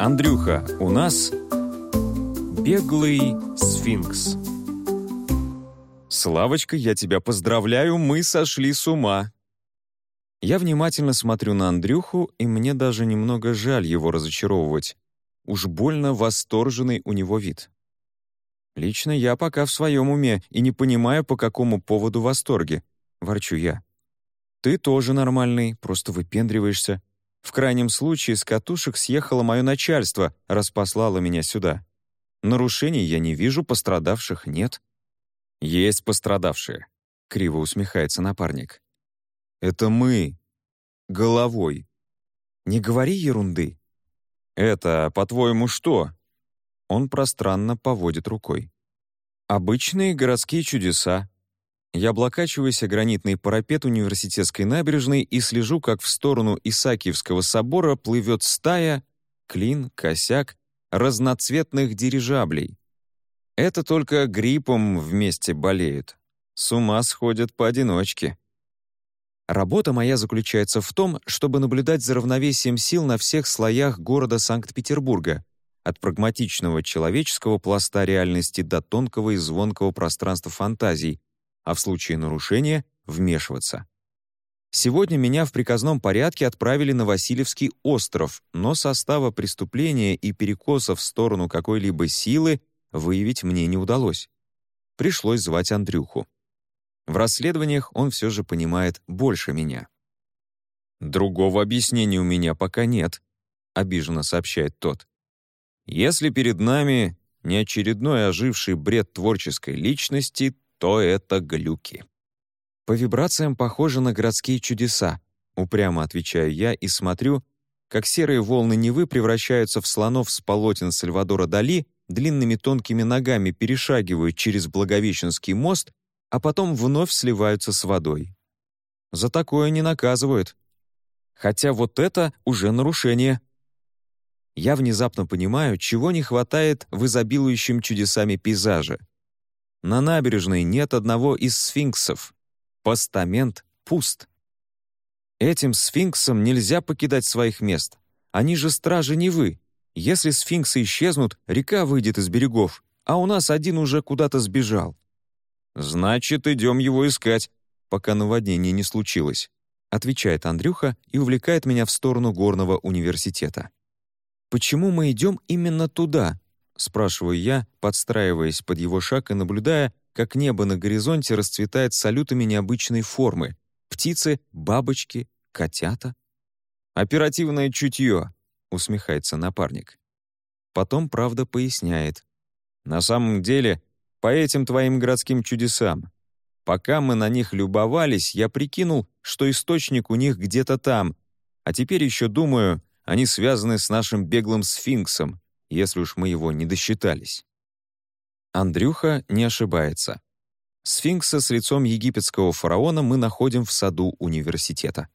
Андрюха, у нас беглый сфинкс. Славочка, я тебя поздравляю, мы сошли с ума. Я внимательно смотрю на Андрюху, и мне даже немного жаль его разочаровывать. Уж больно восторженный у него вид. Лично я пока в своем уме и не понимаю, по какому поводу восторге. Ворчу я. Ты тоже нормальный, просто выпендриваешься. В крайнем случае с катушек съехало мое начальство, распослало меня сюда. Нарушений я не вижу, пострадавших нет. Есть пострадавшие, — криво усмехается напарник. Это мы. Головой. Не говори ерунды. Это, по-твоему, что? Он пространно поводит рукой. Обычные городские чудеса. Я облокачиваюсь о гранитный парапет университетской набережной и слежу, как в сторону Исаакиевского собора плывет стая, клин, косяк, разноцветных дирижаблей. Это только гриппом вместе болеют. С ума сходят поодиночке. Работа моя заключается в том, чтобы наблюдать за равновесием сил на всех слоях города Санкт-Петербурга, от прагматичного человеческого пласта реальности до тонкого и звонкого пространства фантазий, а в случае нарушения — вмешиваться. Сегодня меня в приказном порядке отправили на Васильевский остров, но состава преступления и перекоса в сторону какой-либо силы выявить мне не удалось. Пришлось звать Андрюху. В расследованиях он все же понимает больше меня. «Другого объяснения у меня пока нет», — обиженно сообщает тот. «Если перед нами не очередной оживший бред творческой личности, то это глюки». «По вибрациям похоже на городские чудеса», — упрямо отвечаю я и смотрю, как серые волны Невы превращаются в слонов с полотен Сальвадора Дали, длинными тонкими ногами перешагивают через Благовещенский мост а потом вновь сливаются с водой. За такое не наказывают. Хотя вот это уже нарушение. Я внезапно понимаю, чего не хватает в изобилующем чудесами пейзаже. На набережной нет одного из сфинксов. Постамент пуст. Этим сфинксам нельзя покидать своих мест. Они же стражи Невы. Если сфинксы исчезнут, река выйдет из берегов, а у нас один уже куда-то сбежал. «Значит, идем его искать, пока наводнение не случилось», отвечает Андрюха и увлекает меня в сторону горного университета. «Почему мы идем именно туда?» Спрашиваю я, подстраиваясь под его шаг и наблюдая, как небо на горизонте расцветает салютами необычной формы — птицы, бабочки, котята. «Оперативное чутье», — усмехается напарник. Потом, правда, поясняет. «На самом деле по этим твоим городским чудесам. Пока мы на них любовались, я прикинул, что источник у них где-то там, а теперь еще думаю, они связаны с нашим беглым сфинксом, если уж мы его не досчитались. Андрюха не ошибается. Сфинкса с лицом египетского фараона мы находим в саду университета.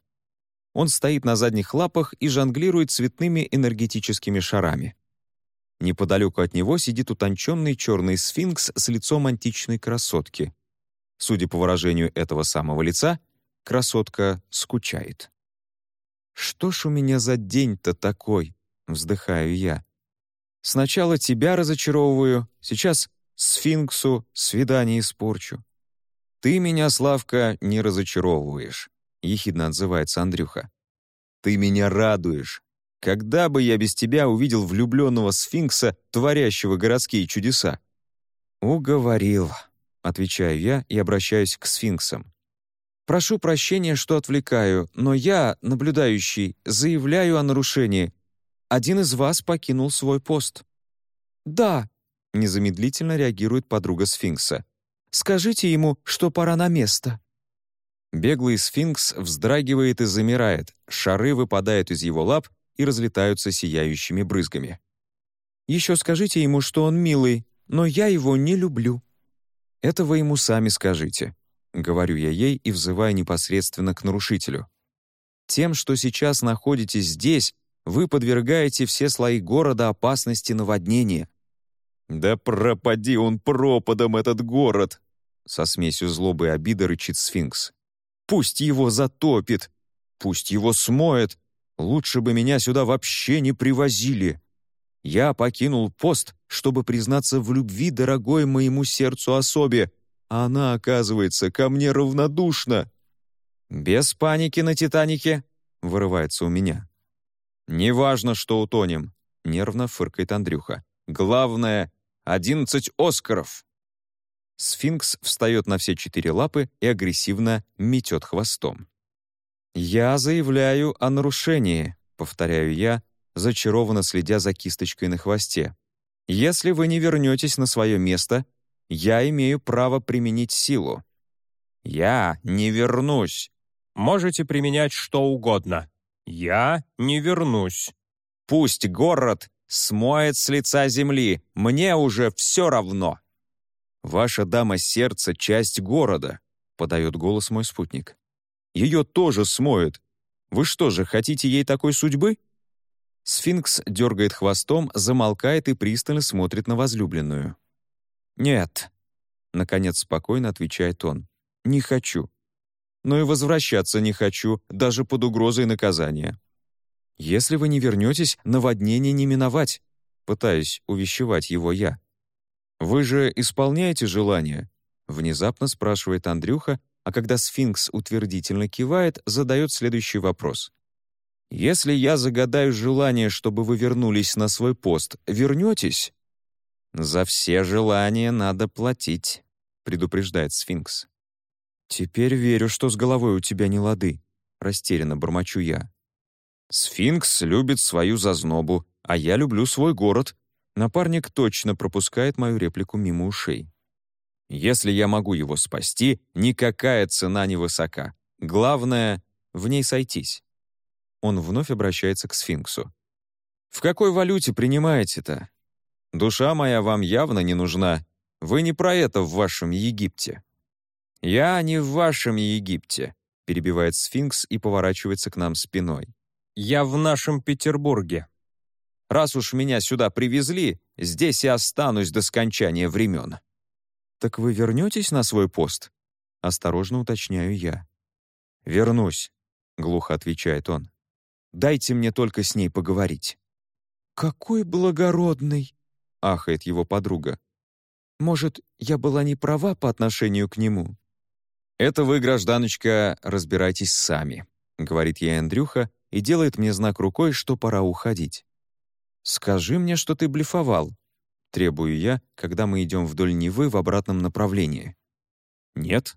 Он стоит на задних лапах и жонглирует цветными энергетическими шарами. Неподалеку от него сидит утонченный черный сфинкс с лицом античной красотки. Судя по выражению этого самого лица, красотка скучает. «Что ж у меня за день-то такой?» — вздыхаю я. «Сначала тебя разочаровываю, сейчас сфинксу свидание испорчу». «Ты меня, Славка, не разочаровываешь», — ехидно отзывается Андрюха. «Ты меня радуешь. Когда бы я без тебя увидел влюбленного сфинкса, творящего городские чудеса?» «Уговорил», — отвечаю я и обращаюсь к сфинксам. «Прошу прощения, что отвлекаю, но я, наблюдающий, заявляю о нарушении. Один из вас покинул свой пост». «Да», — незамедлительно реагирует подруга сфинкса. «Скажите ему, что пора на место». Беглый сфинкс вздрагивает и замирает, шары выпадают из его лап, и разлетаются сияющими брызгами. «Еще скажите ему, что он милый, но я его не люблю». «Это вы ему сами скажите», — говорю я ей и взываю непосредственно к нарушителю. «Тем, что сейчас находитесь здесь, вы подвергаете все слои города опасности наводнения». «Да пропади он пропадом, этот город!» Со смесью злобы и обиды рычит сфинкс. «Пусть его затопит! Пусть его смоет! Лучше бы меня сюда вообще не привозили. Я покинул пост, чтобы признаться в любви дорогой моему сердцу особе, а она, оказывается, ко мне равнодушна. «Без паники на «Титанике», — вырывается у меня. «Неважно, что утонем», — нервно фыркает Андрюха. «Главное — одиннадцать Оскаров!» Сфинкс встает на все четыре лапы и агрессивно метет хвостом. «Я заявляю о нарушении», — повторяю я, зачарованно следя за кисточкой на хвосте. «Если вы не вернетесь на свое место, я имею право применить силу». «Я не вернусь». «Можете применять что угодно. Я не вернусь». «Пусть город смоет с лица земли, мне уже все равно». «Ваша дама сердца — часть города», — подает голос мой спутник. «Ее тоже смоет. Вы что же, хотите ей такой судьбы?» Сфинкс дергает хвостом, замолкает и пристально смотрит на возлюбленную. «Нет», — наконец спокойно отвечает он, — «не хочу. Но и возвращаться не хочу, даже под угрозой наказания. Если вы не вернетесь, наводнение не миновать», — пытаюсь увещевать его я. «Вы же исполняете желание?» — внезапно спрашивает Андрюха, а когда сфинкс утвердительно кивает, задает следующий вопрос. «Если я загадаю желание, чтобы вы вернулись на свой пост, вернетесь?» «За все желания надо платить», — предупреждает сфинкс. «Теперь верю, что с головой у тебя не лады», — растерянно бормочу я. «Сфинкс любит свою зазнобу, а я люблю свой город», Напарник точно пропускает мою реплику мимо ушей. Если я могу его спасти, никакая цена не высока. Главное — в ней сойтись. Он вновь обращается к сфинксу. «В какой валюте принимаете-то? Душа моя вам явно не нужна. Вы не про это в вашем Египте». «Я не в вашем Египте», — перебивает сфинкс и поворачивается к нам спиной. «Я в нашем Петербурге». Раз уж меня сюда привезли, здесь и останусь до скончания времен». «Так вы вернетесь на свой пост?» — осторожно уточняю я. «Вернусь», — глухо отвечает он. «Дайте мне только с ней поговорить». «Какой благородный!» — ахает его подруга. «Может, я была не права по отношению к нему?» «Это вы, гражданочка, разбирайтесь сами», — говорит ей Андрюха и делает мне знак рукой, что пора уходить. «Скажи мне, что ты блефовал», — требую я, когда мы идем вдоль Невы в обратном направлении. «Нет.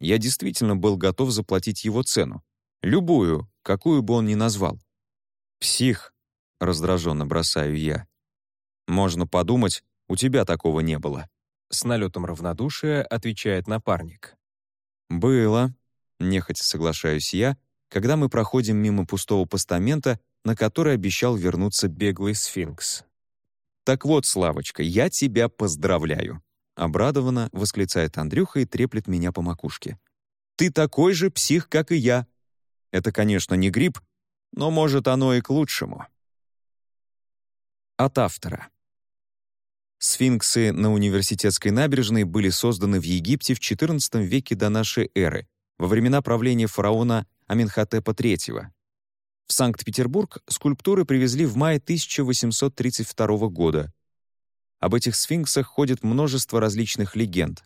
Я действительно был готов заплатить его цену. Любую, какую бы он ни назвал». «Псих», — раздраженно бросаю я. «Можно подумать, у тебя такого не было». С налетом равнодушия отвечает напарник. «Было», — нехотя соглашаюсь я, когда мы проходим мимо пустого постамента на который обещал вернуться беглый сфинкс. «Так вот, Славочка, я тебя поздравляю!» Обрадованно восклицает Андрюха и треплет меня по макушке. «Ты такой же псих, как и я. Это, конечно, не грипп, но, может, оно и к лучшему». От автора. Сфинксы на университетской набережной были созданы в Египте в XIV веке до нашей эры, во времена правления фараона Аминхотепа III. В Санкт-Петербург скульптуры привезли в мае 1832 года. Об этих сфинксах ходит множество различных легенд.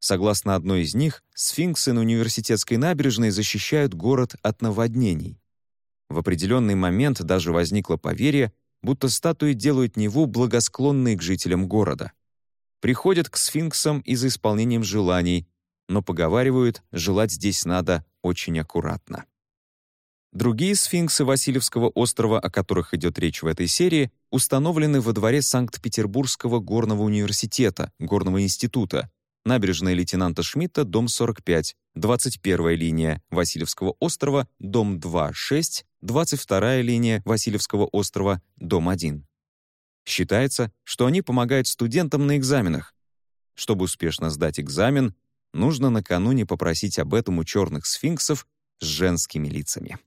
Согласно одной из них, сфинксы на университетской набережной защищают город от наводнений. В определенный момент даже возникло поверье, будто статуи делают Неву благосклонной к жителям города. Приходят к сфинксам и за исполнением желаний, но поговаривают, желать здесь надо очень аккуратно. Другие сфинксы Васильевского острова, о которых идет речь в этой серии, установлены во дворе Санкт-Петербургского горного университета, горного института, набережная лейтенанта Шмидта, дом 45, 21-я линия Васильевского острова, дом 2-6, 22-я линия Васильевского острова, дом 1. Считается, что они помогают студентам на экзаменах. Чтобы успешно сдать экзамен, нужно накануне попросить об этом у черных сфинксов с женскими лицами.